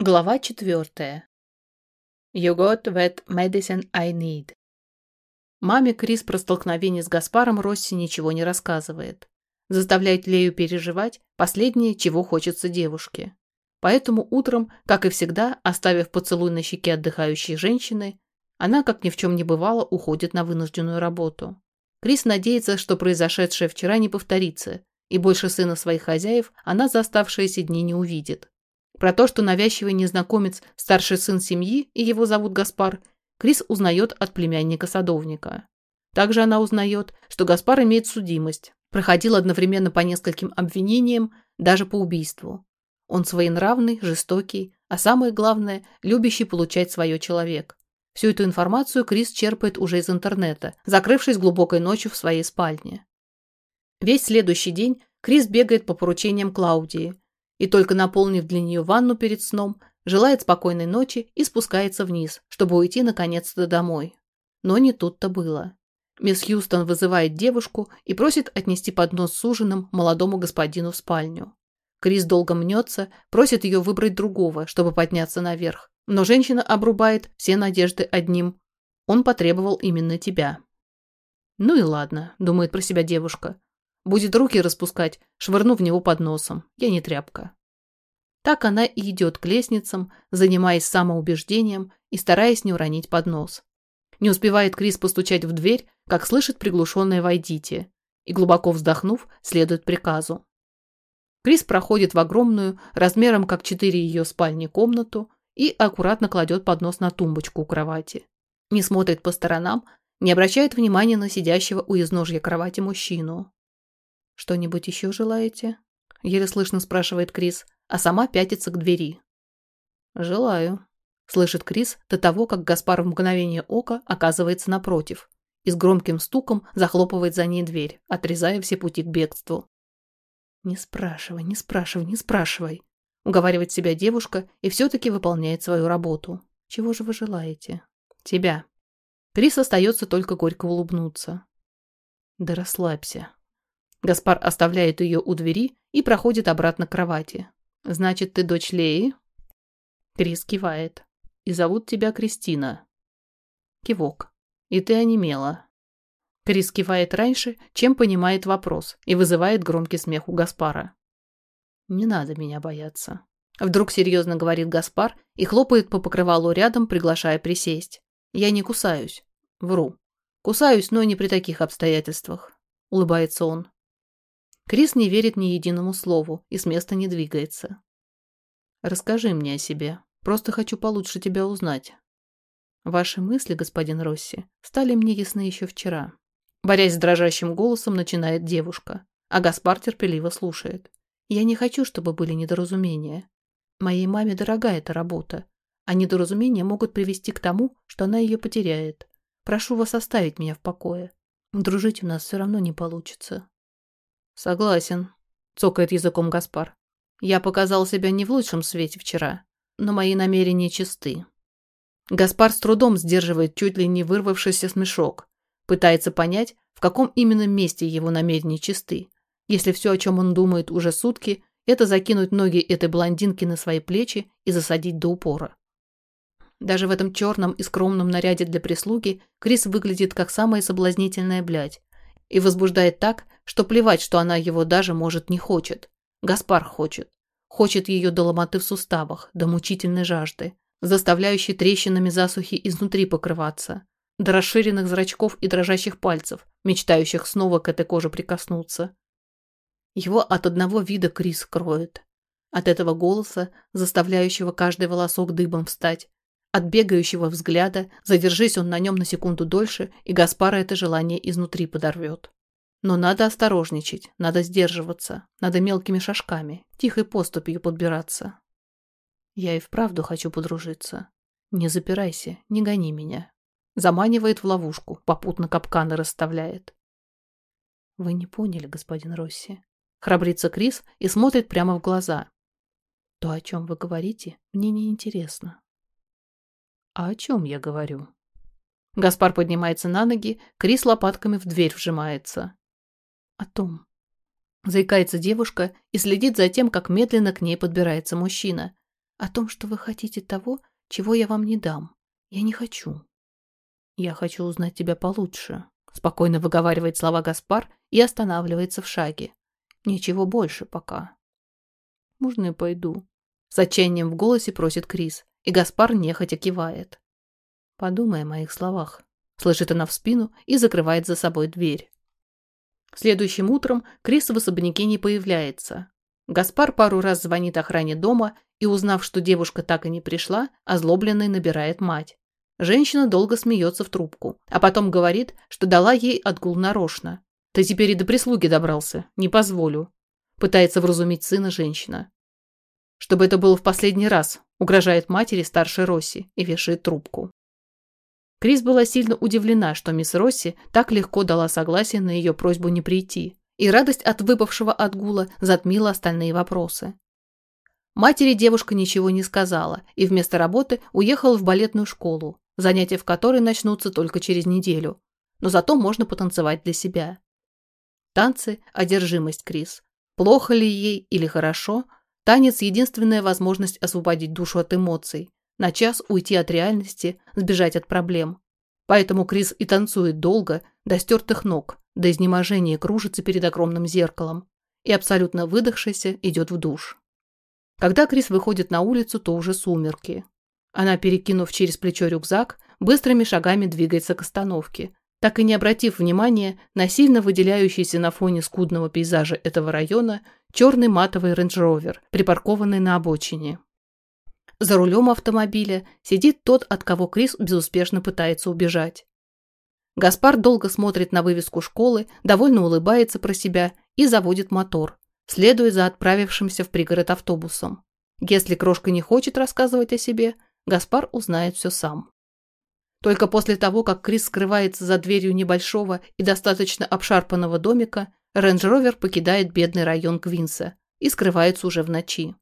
Глава четвертая. You got that medicine I need. Маме Крис про столкновение с Гаспаром Росси ничего не рассказывает. Заставляет Лею переживать последнее, чего хочется девушке. Поэтому утром, как и всегда, оставив поцелуй на щеке отдыхающей женщины, она, как ни в чем не бывало, уходит на вынужденную работу. Крис надеется, что произошедшее вчера не повторится, и больше сына своих хозяев она за оставшиеся дни не увидит. Про то, что навязчивый незнакомец – старший сын семьи, и его зовут Гаспар, Крис узнает от племянника садовника. Также она узнает, что Гаспар имеет судимость, проходил одновременно по нескольким обвинениям, даже по убийству. Он своенравный, жестокий, а самое главное – любящий получать свое человек. Всю эту информацию Крис черпает уже из интернета, закрывшись глубокой ночью в своей спальне. Весь следующий день Крис бегает по поручениям Клаудии, и только наполнив для нее ванну перед сном, желает спокойной ночи и спускается вниз, чтобы уйти наконец-то домой. Но не тут-то было. Мисс Хьюстон вызывает девушку и просит отнести поднос с ужином молодому господину в спальню. Крис долго мнется, просит ее выбрать другого, чтобы подняться наверх. Но женщина обрубает все надежды одним. Он потребовал именно тебя. «Ну и ладно», — думает про себя девушка. Будет руки распускать, швырну в него под носом. Я не тряпка. Так она и идет к лестницам, занимаясь самоубеждением и стараясь не уронить поднос. Не успевает Крис постучать в дверь, как слышит приглушенное «Войдите», и, глубоко вздохнув, следует приказу. Крис проходит в огромную, размером как четыре ее спальни, комнату и аккуратно кладет поднос на тумбочку у кровати. Не смотрит по сторонам, не обращает внимания на сидящего у изножья кровати мужчину. «Что-нибудь еще желаете?» — еле слышно спрашивает Крис, а сама пятится к двери. «Желаю», — слышит Крис до того, как Гаспар в мгновение ока оказывается напротив и с громким стуком захлопывает за ней дверь, отрезая все пути к бегству. «Не спрашивай, не спрашивай, не спрашивай», — уговаривает себя девушка и все-таки выполняет свою работу. «Чего же вы желаете?» «Тебя». Крис остается только горько улыбнуться. «Да расслабься», Гаспар оставляет ее у двери и проходит обратно к кровати. «Значит, ты дочь Леи?» Крис кивает. «И зовут тебя Кристина?» Кивок. «И ты онемела?» Крис кивает раньше, чем понимает вопрос, и вызывает громкий смех у Гаспара. «Не надо меня бояться». Вдруг серьезно говорит Гаспар и хлопает по покрывалу рядом, приглашая присесть. «Я не кусаюсь. Вру. Кусаюсь, но не при таких обстоятельствах», — улыбается он. Крис не верит ни единому слову и с места не двигается. «Расскажи мне о себе. Просто хочу получше тебя узнать». «Ваши мысли, господин Росси, стали мне ясны еще вчера». Борясь с дрожащим голосом, начинает девушка, а Гаспар терпеливо слушает. «Я не хочу, чтобы были недоразумения. Моей маме дорога эта работа, а недоразумения могут привести к тому, что она ее потеряет. Прошу вас оставить меня в покое. Дружить у нас все равно не получится. «Согласен», — цокает языком Гаспар. «Я показал себя не в лучшем свете вчера, но мои намерения чисты». Гаспар с трудом сдерживает чуть ли не вырвавшийся смешок. Пытается понять, в каком именно месте его намерения чисты. Если все, о чем он думает уже сутки, это закинуть ноги этой блондинки на свои плечи и засадить до упора. Даже в этом черном и скромном наряде для прислуги Крис выглядит как самая соблазнительная блядь, и возбуждает так, что плевать, что она его даже, может, не хочет. Гаспар хочет. Хочет ее до ломоты в суставах, до мучительной жажды, заставляющей трещинами засухи изнутри покрываться, до расширенных зрачков и дрожащих пальцев, мечтающих снова к этой коже прикоснуться. Его от одного вида Крис кроет. От этого голоса, заставляющего каждый волосок дыбом встать, от бегающего взгляда, задержись он на нем на секунду дольше, и Гаспара это желание изнутри подорвет. Но надо осторожничать, надо сдерживаться, надо мелкими шажками, тихой поступью подбираться. Я и вправду хочу подружиться. Не запирайся, не гони меня. Заманивает в ловушку, попутно капканы расставляет. Вы не поняли, господин Росси. Храбрится Крис и смотрит прямо в глаза. То, о чем вы говорите, мне не интересно. «А о чем я говорю?» Гаспар поднимается на ноги, Крис лопатками в дверь вжимается. «О том». Заикается девушка и следит за тем, как медленно к ней подбирается мужчина. О том, что вы хотите того, чего я вам не дам. Я не хочу. Я хочу узнать тебя получше. Спокойно выговаривает слова Гаспар и останавливается в шаге. Ничего больше пока. Можно я пойду? С отчаянием в голосе просит Крис, и Гаспар нехотя кивает. Подумай о моих словах. Слышит она в спину и закрывает за собой дверь. Следующим утром Крис в особняке не появляется. Гаспар пару раз звонит охране дома и, узнав, что девушка так и не пришла, озлобленный набирает мать. Женщина долго смеется в трубку, а потом говорит, что дала ей отгул нарочно. «Ты теперь и до прислуги добрался. Не позволю». Пытается вразумить сына женщина. «Чтобы это было в последний раз», угрожает матери старшей Росси и вешает трубку. Крис была сильно удивлена, что мисс Росси так легко дала согласие на ее просьбу не прийти, и радость от выпавшего отгула затмила остальные вопросы. Матери девушка ничего не сказала и вместо работы уехала в балетную школу, занятия в которой начнутся только через неделю, но зато можно потанцевать для себя. Танцы – одержимость Крис. Плохо ли ей или хорошо, танец – единственная возможность освободить душу от эмоций, на час уйти от реальности, сбежать от проблем. Поэтому Крис и танцует долго, до стертых ног, до изнеможения кружится перед огромным зеркалом и, абсолютно выдохшийся, идет в душ. Когда Крис выходит на улицу, то уже сумерки. Она, перекинув через плечо рюкзак, быстрыми шагами двигается к остановке, так и не обратив внимания на сильно выделяющийся на фоне скудного пейзажа этого района черный матовый рейндж-ровер, припаркованный на обочине. За рулем автомобиля сидит тот, от кого Крис безуспешно пытается убежать. Гаспар долго смотрит на вывеску школы, довольно улыбается про себя и заводит мотор, следуя за отправившимся в пригород автобусом. Если крошка не хочет рассказывать о себе, Гаспар узнает все сам. Только после того, как Крис скрывается за дверью небольшого и достаточно обшарпанного домика, рейндж-ровер покидает бедный район Квинса и скрывается уже в ночи.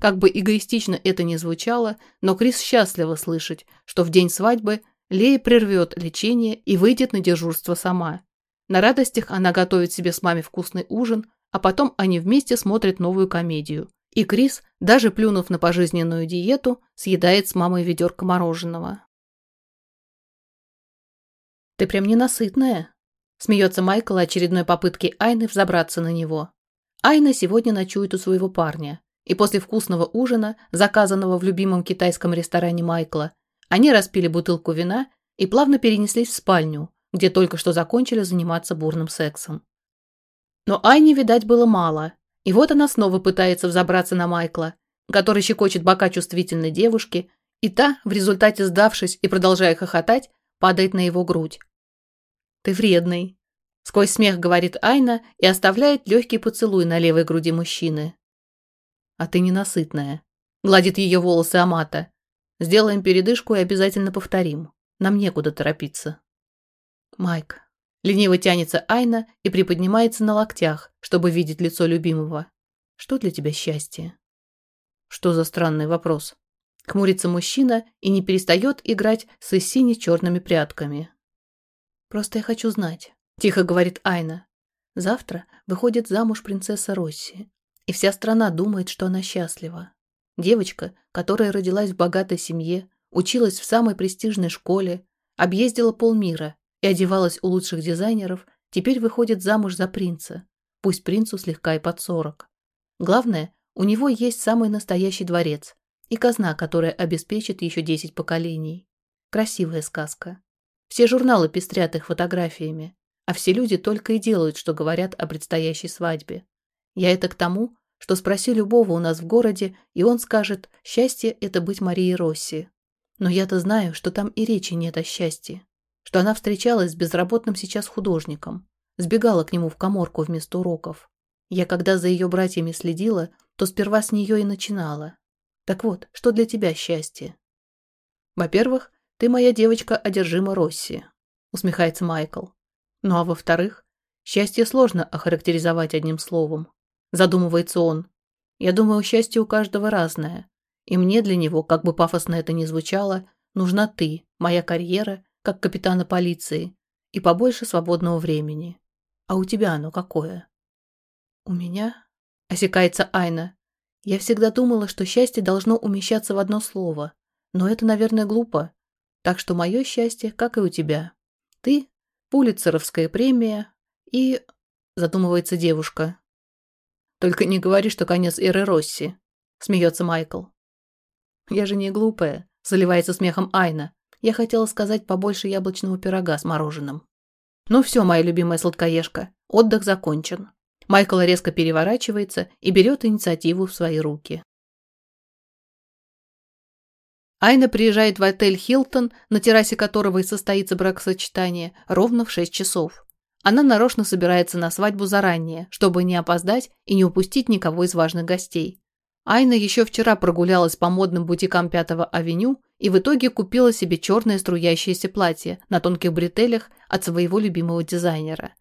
Как бы эгоистично это ни звучало, но Крис счастлива слышать, что в день свадьбы Лея прервет лечение и выйдет на дежурство сама. На радостях она готовит себе с мамой вкусный ужин, а потом они вместе смотрят новую комедию. И Крис, даже плюнув на пожизненную диету, съедает с мамой ведерко мороженого. «Ты прям ненасытная», – смеется Майкл очередной попытки Айны взобраться на него. Айна сегодня ночует у своего парня. И после вкусного ужина, заказанного в любимом китайском ресторане Майкла, они распили бутылку вина и плавно перенеслись в спальню, где только что закончили заниматься бурным сексом. Но Айне, видать, было мало, и вот она снова пытается взобраться на Майкла, который щекочет бока чувствительной девушки, и та, в результате сдавшись и продолжая хохотать, падает на его грудь. «Ты вредный», — сквозь смех говорит Айна и оставляет легкий поцелуй на левой груди мужчины а ты ненасытная. Гладит ее волосы Амата. Сделаем передышку и обязательно повторим. Нам некуда торопиться. Майк. Лениво тянется Айна и приподнимается на локтях, чтобы видеть лицо любимого. Что для тебя счастье? Что за странный вопрос? Хмурится мужчина и не перестает играть с сине-черными прядками. Просто я хочу знать, тихо говорит Айна. Завтра выходит замуж принцесса Росси. И вся страна думает, что она счастлива. Девочка, которая родилась в богатой семье, училась в самой престижной школе, объездила полмира и одевалась у лучших дизайнеров, теперь выходит замуж за принца. Пусть принцу слегка и под сорок. Главное, у него есть самый настоящий дворец и казна, которая обеспечит еще десять поколений. Красивая сказка. Все журналы пестрят их фотографиями, а все люди только и делают, что говорят о предстоящей свадьбе. Я это к тому, что спроси любого у нас в городе, и он скажет, счастье – это быть Марией Росси. Но я-то знаю, что там и речи нет о счастье. Что она встречалась с безработным сейчас художником, сбегала к нему в коморку вместо уроков. Я когда за ее братьями следила, то сперва с нее и начинала. Так вот, что для тебя счастье? Во-первых, ты моя девочка одержима Росси, усмехается Майкл. Ну а во-вторых, счастье сложно охарактеризовать одним словом. Задумывается он. Я думаю, счастье у каждого разное. И мне для него, как бы пафосно это ни звучало, нужна ты, моя карьера, как капитана полиции, и побольше свободного времени. А у тебя оно какое? У меня? Осекается Айна. Я всегда думала, что счастье должно умещаться в одно слово, но это, наверное, глупо. Так что мое счастье, как и у тебя. Ты – Пулитцеровская премия и... Задумывается девушка. Только не говори, что конец эры Росси. Смеется Майкл. Я же не глупая. Заливается смехом Айна. Я хотела сказать побольше яблочного пирога с мороженым. Ну все, моя любимая сладкоежка. Отдых закончен. Майкл резко переворачивается и берет инициативу в свои руки. Айна приезжает в отель «Хилтон», на террасе которого и состоится бракосочетание, ровно в 6 часов. Она нарочно собирается на свадьбу заранее, чтобы не опоздать и не упустить никого из важных гостей. Айна еще вчера прогулялась по модным бутикам Пятого авеню и в итоге купила себе черное струящееся платье на тонких бретелях от своего любимого дизайнера.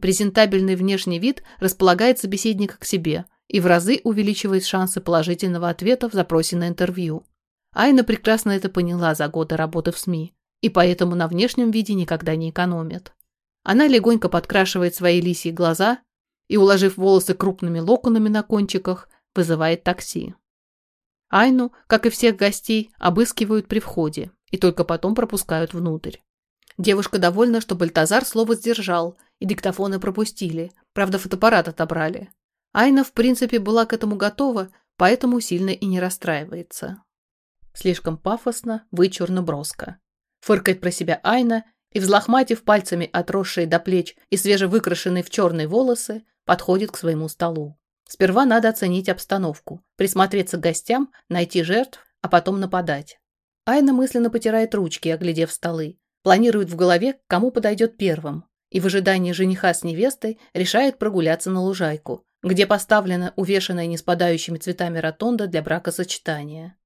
Презентабельный внешний вид располагает собеседника к себе и в разы увеличивает шансы положительного ответа в запросе на интервью. Айна прекрасно это поняла за годы работы в СМИ, и поэтому на внешнем виде никогда не экономит. Она легонько подкрашивает свои лисьи глаза и, уложив волосы крупными локонами на кончиках, вызывает такси. Айну, как и всех гостей, обыскивают при входе и только потом пропускают внутрь. Девушка довольна, что Бальтазар слово сдержал, и диктофоны пропустили, правда, фотоаппарат отобрали. Айна, в принципе, была к этому готова, поэтому сильно и не расстраивается. Слишком пафосно, вычурно, броско. Фыркает про себя Айна и, взлохматив пальцами отросшие до плеч и свежевыкрашенные в черные волосы, подходит к своему столу. Сперва надо оценить обстановку, присмотреться к гостям, найти жертв, а потом нападать. Айна мысленно потирает ручки, оглядев столы, планирует в голове, кому подойдет первым, и в ожидании жениха с невестой решает прогуляться на лужайку, где поставлена увешанная неспадающими цветами ротонда для бракосочетания.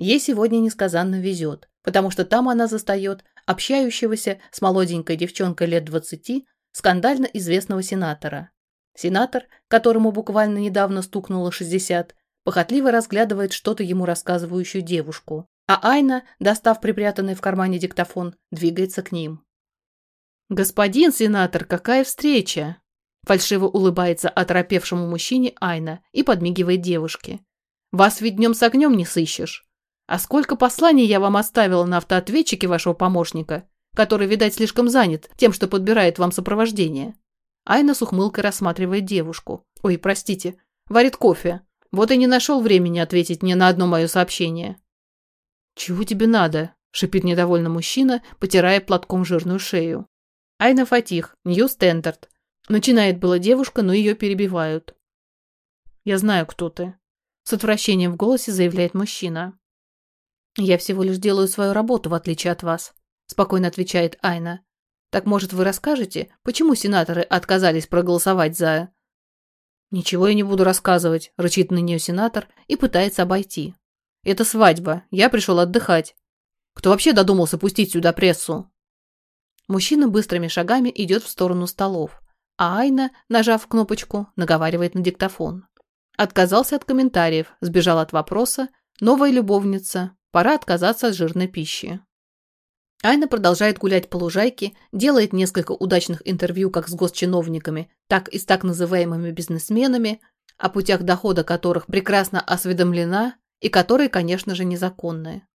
Ей сегодня несказанно везет, потому что там она застает общающегося с молоденькой девчонкой лет двадцати, скандально известного сенатора. Сенатор, которому буквально недавно стукнуло 60, похотливо разглядывает что-то ему рассказывающую девушку, а Айна, достав припрятанный в кармане диктофон, двигается к ним. «Господин сенатор, какая встреча!» Фальшиво улыбается оторопевшему мужчине Айна и подмигивает девушке. «Вас ведь днем с огнем не сыщешь. А сколько посланий я вам оставила на автоответчике вашего помощника, который, видать, слишком занят тем, что подбирает вам сопровождение. Айна с ухмылкой рассматривает девушку. Ой, простите, варит кофе. Вот и не нашел времени ответить мне на одно мое сообщение. «Чего тебе надо?» – шипит недовольно мужчина, потирая платком жирную шею. Айна Фатих, Нью Стендарт. Начинает была девушка, но ее перебивают. «Я знаю, кто ты», – с отвращением в голосе заявляет мужчина. «Я всего лишь делаю свою работу, в отличие от вас», – спокойно отвечает Айна. «Так, может, вы расскажете, почему сенаторы отказались проголосовать за...» «Ничего я не буду рассказывать», – рычит на нее сенатор и пытается обойти. «Это свадьба. Я пришел отдыхать. Кто вообще додумался пустить сюда прессу?» Мужчина быстрыми шагами идет в сторону столов, а Айна, нажав кнопочку, наговаривает на диктофон. Отказался от комментариев, сбежал от вопроса, новая любовница, Пора отказаться от жирной пищи. Айна продолжает гулять по лужайке, делает несколько удачных интервью как с госчиновниками, так и с так называемыми бизнесменами, о путях дохода которых прекрасно осведомлена и которые, конечно же, незаконные.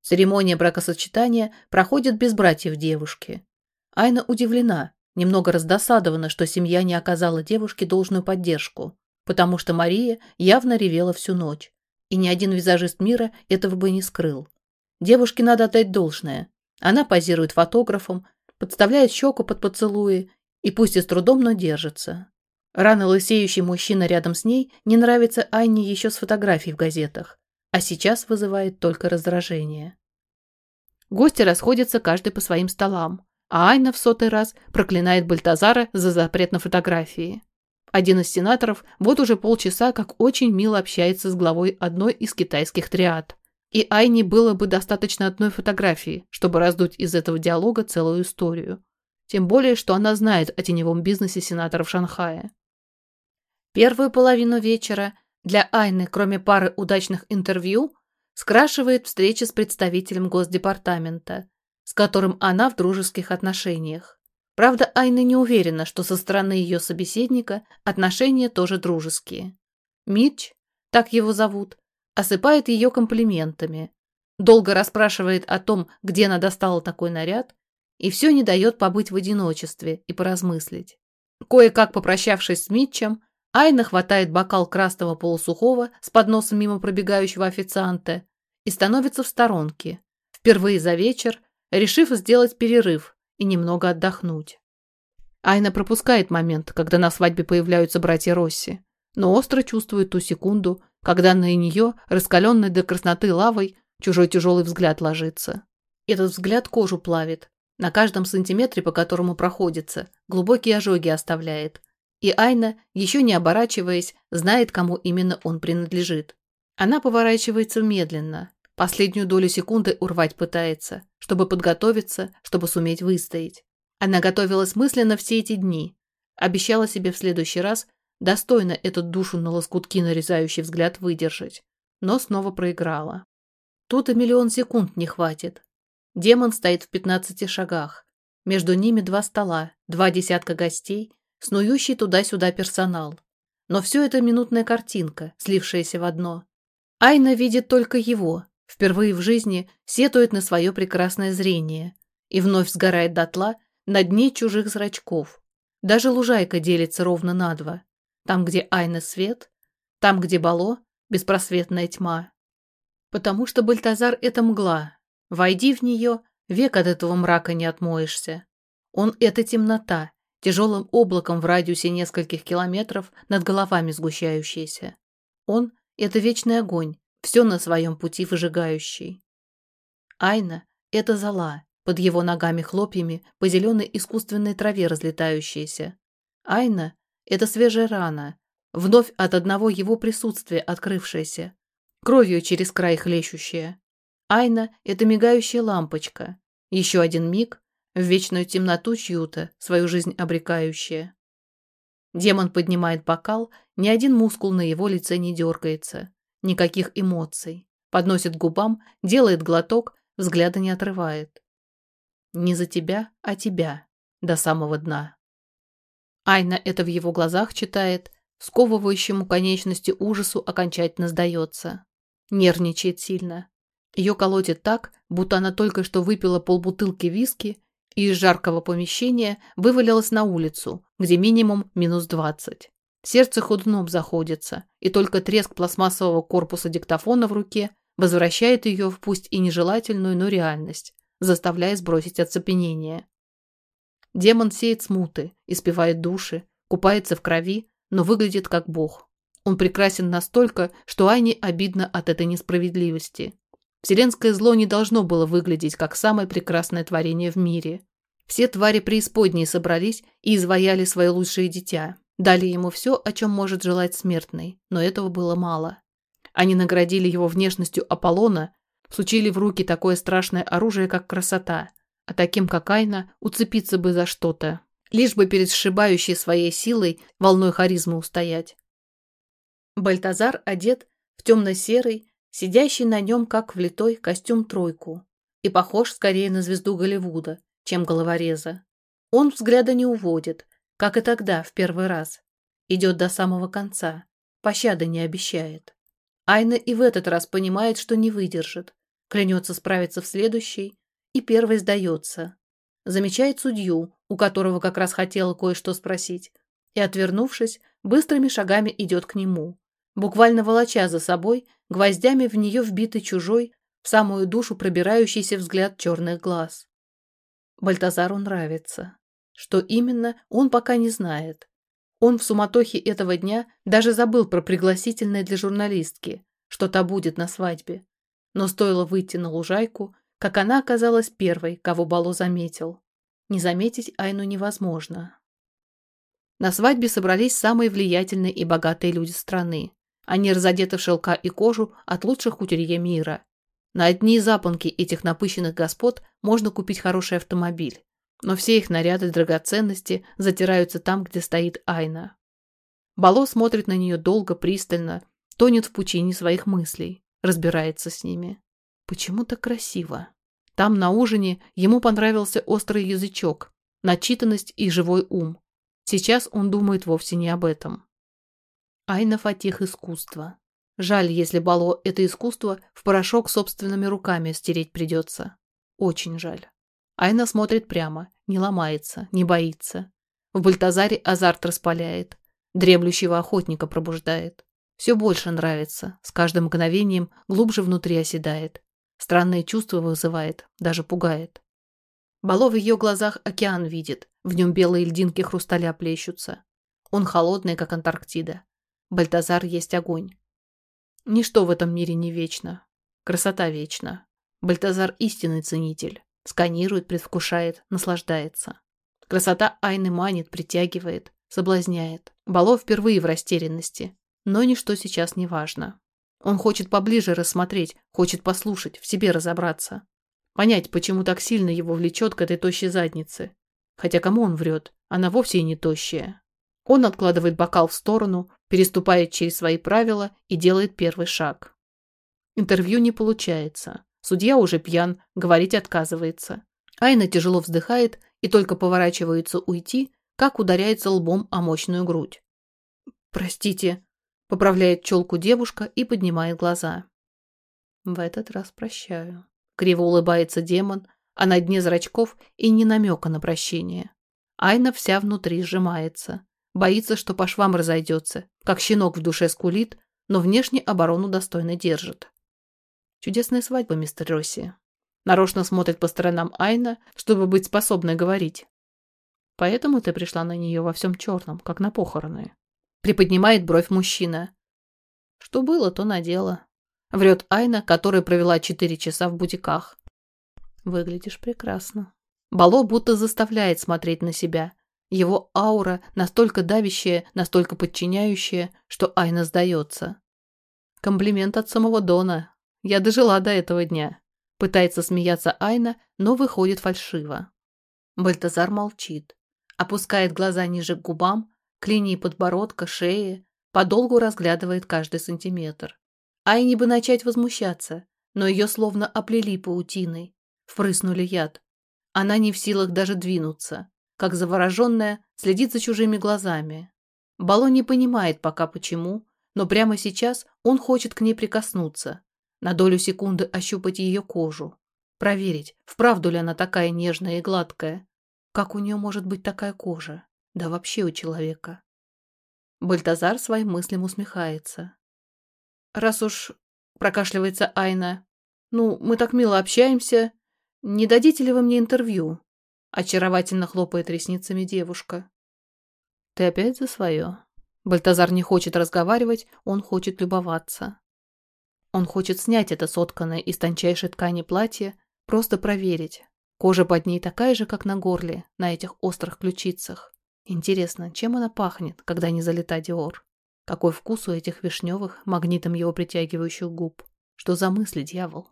Церемония бракосочетания проходит без братьев девушки. Айна удивлена, немного раздосадована, что семья не оказала девушке должную поддержку, потому что Мария явно ревела всю ночь и ни один визажист мира этого бы не скрыл. Девушке надо отдать должное. Она позирует фотографом, подставляет щеку под поцелуи и пусть и с трудом, но держится. Рано лысеющий мужчина рядом с ней не нравится Айне еще с фотографий в газетах, а сейчас вызывает только раздражение. Гости расходятся каждый по своим столам, а Айна в сотый раз проклинает Бальтазара за запрет на фотографии. Один из сенаторов вот уже полчаса как очень мило общается с главой одной из китайских триад. И Айне было бы достаточно одной фотографии, чтобы раздуть из этого диалога целую историю. Тем более, что она знает о теневом бизнесе сенаторов Шанхая. Первую половину вечера для Айны, кроме пары удачных интервью, скрашивает встреча с представителем Госдепартамента, с которым она в дружеских отношениях. Правда, Айна не уверена, что со стороны ее собеседника отношения тоже дружеские. Митч, так его зовут, осыпает ее комплиментами, долго расспрашивает о том, где она достала такой наряд, и все не дает побыть в одиночестве и поразмыслить. Кое-как попрощавшись с Митчем, Айна хватает бокал красного полусухого с подносом мимо пробегающего официанта и становится в сторонке, впервые за вечер, решив сделать перерыв и немного отдохнуть. Айна пропускает момент, когда на свадьбе появляются братья Росси, но остро чувствует ту секунду, когда на нее, раскаленной до красноты лавой, чужой тяжелый взгляд ложится. Этот взгляд кожу плавит, на каждом сантиметре, по которому проходится, глубокие ожоги оставляет. И Айна, еще не оборачиваясь, знает, кому именно он принадлежит. Она поворачивается медленно, последнюю долю секунды урвать пытается, чтобы подготовиться, чтобы суметь выстоять. Она готовилась мысленно все эти дни, обещала себе в следующий раз достойно этот душу на лоскутки нарезающий взгляд выдержать, но снова проиграла. Тут и миллион секунд не хватит, Демон стоит в пятнадцати шагах. Между ними два стола, два десятка гостей, снующий туда-сюда персонал. Но все это минутная картинка, слившаяся в одно. Айна видит только его, впервые в жизни сетует на свое прекрасное зрение и вновь сгорает дотла на дне чужих зрачков. Даже лужайка делится ровно на два. Там, где Айна свет, там, где Бало – беспросветная тьма. Потому что Бальтазар – это мгла, Войди в нее, век от этого мрака не отмоешься. Он — это темнота, тяжелым облаком в радиусе нескольких километров над головами сгущающаяся. Он — это вечный огонь, все на своем пути выжигающий. Айна — это зола, под его ногами хлопьями по зеленой искусственной траве разлетающаяся. Айна — это свежая рана, вновь от одного его присутствия открывшаяся, кровью через край хлещущая. Айна — это мигающая лампочка. Еще один миг в вечную темноту чью-то, свою жизнь обрекающая. Демон поднимает бокал, ни один мускул на его лице не дергается. Никаких эмоций. Подносит губам, делает глоток, взгляда не отрывает. Не за тебя, а тебя. До самого дна. Айна это в его глазах читает, сковывающему конечности ужасу окончательно сдается. Нервничает сильно. Ее колотит так, будто она только что выпила полбутылки виски и из жаркого помещения вывалилась на улицу, где минимум минус двадцать. Сердце ходуном заходится, и только треск пластмассового корпуса диктофона в руке возвращает ее в пусть и нежелательную, но реальность, заставляя сбросить оцепенение. Демон сеет смуты, испевает души, купается в крови, но выглядит как бог. Он прекрасен настолько, что Айне обидно от этой несправедливости. Вселенское зло не должно было выглядеть как самое прекрасное творение в мире. Все твари преисподней собрались и изваяли свое лучшее дитя. Дали ему все, о чем может желать смертный, но этого было мало. Они наградили его внешностью Аполлона, всучили в руки такое страшное оружие, как красота, а таким, как Айна, уцепиться бы за что-то, лишь бы перед сшибающей своей силой волной харизмы устоять. Бальтазар одет в темно-серый, сидящий на нем как влитой костюм-тройку, и похож скорее на звезду Голливуда, чем головореза. Он взгляда не уводит, как и тогда, в первый раз. Идет до самого конца, пощады не обещает. Айна и в этот раз понимает, что не выдержит, клянется справиться в следующий, и первый сдается. Замечает судью, у которого как раз хотела кое-что спросить, и, отвернувшись, быстрыми шагами идет к нему, буквально волоча за собой гвоздями в нее вбитый чужой, в самую душу пробирающийся взгляд черных глаз. Бальтазару нравится. Что именно, он пока не знает. Он в суматохе этого дня даже забыл про пригласительное для журналистки, что та будет на свадьбе. Но стоило выйти на лужайку, как она оказалась первой, кого Бало заметил. Не заметить Айну невозможно. На свадьбе собрались самые влиятельные и богатые люди страны. Они разодеты в шелка и кожу от лучших кутюрье мира. На одни запонки этих напыщенных господ можно купить хороший автомобиль. Но все их наряды драгоценности затираются там, где стоит Айна. Бало смотрит на нее долго, пристально, тонет в пучине своих мыслей, разбирается с ними. Почему так красиво? Там, на ужине, ему понравился острый язычок, начитанность и живой ум. Сейчас он думает вовсе не об этом. Айна Фатих искусства. Жаль, если Бало это искусство в порошок собственными руками стереть придется. Очень жаль. Айна смотрит прямо, не ломается, не боится. В Бальтазаре азарт распаляет, дремлющего охотника пробуждает. Все больше нравится, с каждым мгновением глубже внутри оседает. Странные чувства вызывает, даже пугает. Бало в ее глазах океан видит, в нем белые льдинки хрусталя плещутся. Он холодный, как Антарктида. Бальтазар есть огонь. Ничто в этом мире не вечно. Красота вечна. Бальтазар истинный ценитель. Сканирует, предвкушает, наслаждается. Красота Айны манит, притягивает, соблазняет. Бало впервые в растерянности. Но ничто сейчас не важно. Он хочет поближе рассмотреть, хочет послушать, в себе разобраться. Понять, почему так сильно его влечет к этой тощей заднице. Хотя кому он врет? Она вовсе и не тощая. Он откладывает бокал в сторону, переступает через свои правила и делает первый шаг. Интервью не получается. Судья уже пьян, говорить отказывается. Айна тяжело вздыхает и только поворачивается уйти, как ударяется лбом о мощную грудь. «Простите», — поправляет челку девушка и поднимает глаза. «В этот раз прощаю». Криво улыбается демон, а на дне зрачков и не намека на прощение. Айна вся внутри сжимается. Боится, что по швам разойдется, как щенок в душе скулит, но внешне оборону достойно держит. Чудесная свадьба, мистер Росси. Нарочно смотрит по сторонам Айна, чтобы быть способной говорить. Поэтому ты пришла на нее во всем черном, как на похороны. Приподнимает бровь мужчина. Что было, то надела. Врет Айна, которая провела четыре часа в бутиках. Выглядишь прекрасно. Бало будто заставляет смотреть на себя, его аура настолько давящая, настолько подчиняющая, что Айна сдается. Комплимент от самого Дона. Я дожила до этого дня. Пытается смеяться Айна, но выходит фальшиво. Бальтазар молчит. Опускает глаза ниже к губам, к линии подбородка, шеи, подолгу разглядывает каждый сантиметр. Айне бы начать возмущаться, но ее словно оплели паутиной, впрыснули яд. Она не в силах даже двинуться как завороженная, следит за чужими глазами. Бало не понимает пока почему, но прямо сейчас он хочет к ней прикоснуться, на долю секунды ощупать ее кожу, проверить, вправду ли она такая нежная и гладкая. Как у нее может быть такая кожа? Да вообще у человека. Бальтазар своим мыслям усмехается. «Раз уж...» — прокашливается Айна. «Ну, мы так мило общаемся. Не дадите ли вы мне интервью?» Очаровательно хлопает ресницами девушка. Ты опять за свое? Бальтазар не хочет разговаривать, он хочет любоваться. Он хочет снять это сотканное из тончайшей ткани платье, просто проверить. Кожа под ней такая же, как на горле, на этих острых ключицах. Интересно, чем она пахнет, когда не залита Диор? Какой вкус у этих вишневых, магнитом его притягивающих губ? Что за мысли, дьявол?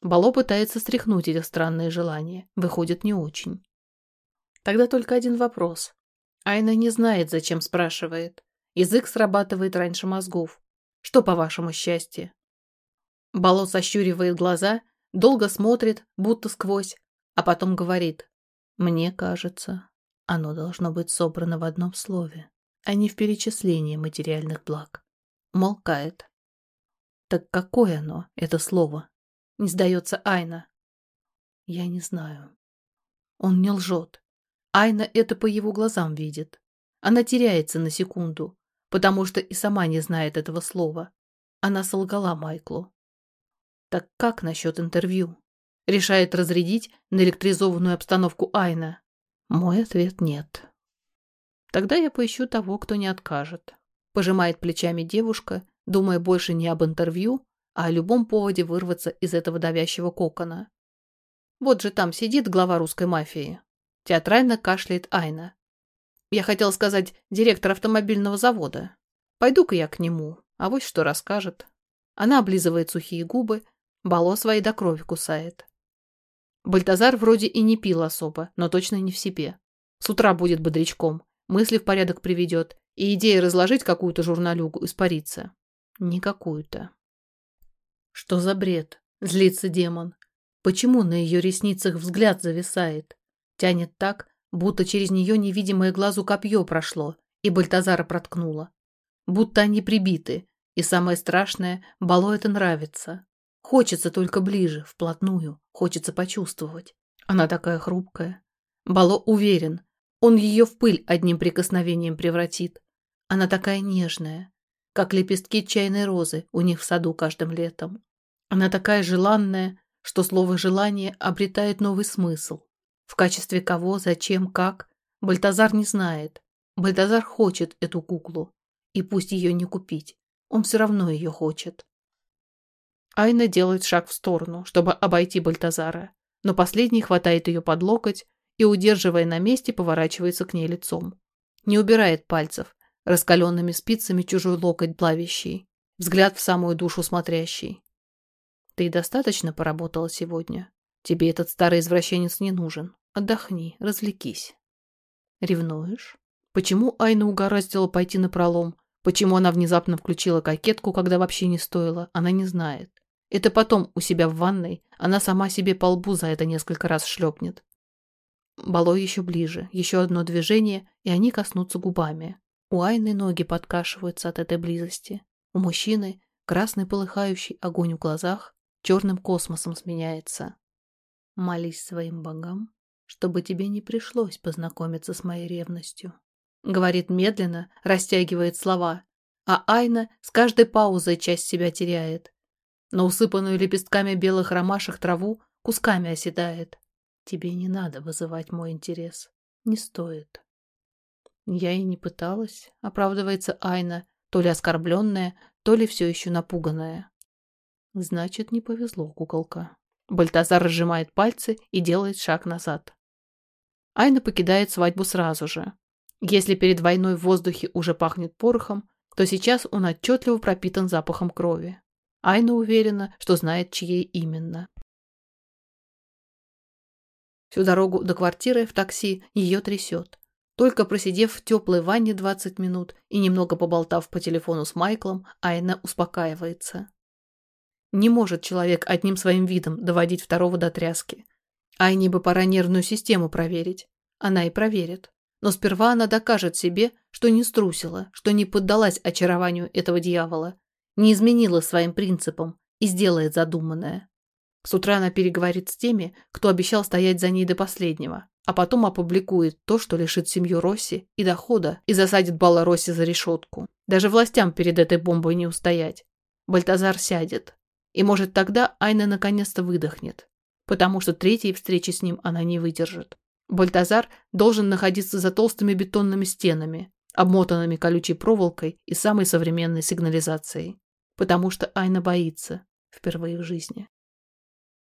Бало пытается стряхнуть эти странные желания. Выходит, не очень. Тогда только один вопрос. Айна не знает, зачем спрашивает. Язык срабатывает раньше мозгов. Что, по вашему счастью? Бало сощуривает глаза, долго смотрит, будто сквозь, а потом говорит. Мне кажется, оно должно быть собрано в одном слове, а не в перечислении материальных благ. Молкает. Так какое оно, это слово? Не сдается Айна. Я не знаю. Он не лжет. Айна это по его глазам видит. Она теряется на секунду, потому что и сама не знает этого слова. Она солгала Майклу. Так как насчет интервью? Решает разрядить наэлектризованную обстановку Айна. Мой ответ нет. Тогда я поищу того, кто не откажет. Пожимает плечами девушка, думая больше не об интервью, а о любом поводе вырваться из этого давящего кокона. Вот же там сидит глава русской мафии, Театрально кашляет Айна. Я хотел сказать, директор автомобильного завода. Пойду-ка я к нему, а вот что расскажет. Она облизывает сухие губы, Бало свои до крови кусает. Бальтазар вроде и не пил особо, но точно не в себе. С утра будет бодрячком, мысли в порядок приведет, и идея разложить какую-то журналюгу испарится. Не какую-то. Что за бред? Злится демон. Почему на ее ресницах взгляд зависает? Тянет так, будто через нее невидимое глазу копье прошло и Бальтазара проткнуло. Будто они прибиты, И самое страшное, Бало это нравится. Хочется только ближе, вплотную, хочется почувствовать. Она такая хрупкая. Бало уверен, он ее в пыль одним прикосновением превратит. Она такая нежная, как лепестки чайной розы у них в саду каждым летом. Она такая желанная, что слово «желание» обретает новый смысл. В качестве кого, зачем, как, Бальтазар не знает. Бальтазар хочет эту куклу. И пусть ее не купить, он все равно ее хочет. Айна делает шаг в сторону, чтобы обойти Бальтазара, но последний хватает ее под локоть и, удерживая на месте, поворачивается к ней лицом. Не убирает пальцев, раскаленными спицами чужой локоть плавящий, взгляд в самую душу смотрящий. Ты достаточно поработала сегодня. Тебе этот старый извращенец не нужен. Отдохни, развлекись. Ревнуешь? Почему Айна угораздила пойти на пролом? Почему она внезапно включила кокетку, когда вообще не стоило, она не знает. Это потом у себя в ванной она сама себе по лбу за это несколько раз шлепнет. Бало еще ближе, еще одно движение, и они коснутся губами. У Айны ноги подкашиваются от этой близости. У мужчины красный полыхающий огонь в глазах, черным космосом сменяется. Молись своим богам, чтобы тебе не пришлось познакомиться с моей ревностью. Говорит медленно, растягивает слова, а Айна с каждой паузой часть себя теряет. На усыпанную лепестками белых ромашек траву кусками оседает. Тебе не надо вызывать мой интерес. Не стоит. Я и не пыталась, оправдывается Айна, то ли оскорбленная, то ли все еще напуганная. Значит, не повезло, куколка. Бальтазар разжимает пальцы и делает шаг назад. Айна покидает свадьбу сразу же. Если перед войной в воздухе уже пахнет порохом, то сейчас он отчетливо пропитан запахом крови. Айна уверена, что знает, чьей именно. Всю дорогу до квартиры в такси ее трясет. Только просидев в теплой ванне 20 минут и немного поболтав по телефону с Майклом, Айна успокаивается. Не может человек одним своим видом доводить второго до тряски. Айне бы пора нервную систему проверить. Она и проверит. Но сперва она докажет себе, что не струсила, что не поддалась очарованию этого дьявола, не изменила своим принципам и сделает задуманное. С утра она переговорит с теми, кто обещал стоять за ней до последнего, а потом опубликует то, что лишит семью Росси и дохода и засадит Балла Росси за решетку. Даже властям перед этой бомбой не устоять. Бальтазар сядет, и может тогда Айна наконец-то выдохнет, потому что третьей встречи с ним она не выдержит. Бальтазар должен находиться за толстыми бетонными стенами, обмотанными колючей проволокой и самой современной сигнализацией, потому что Айна боится впервые в жизни.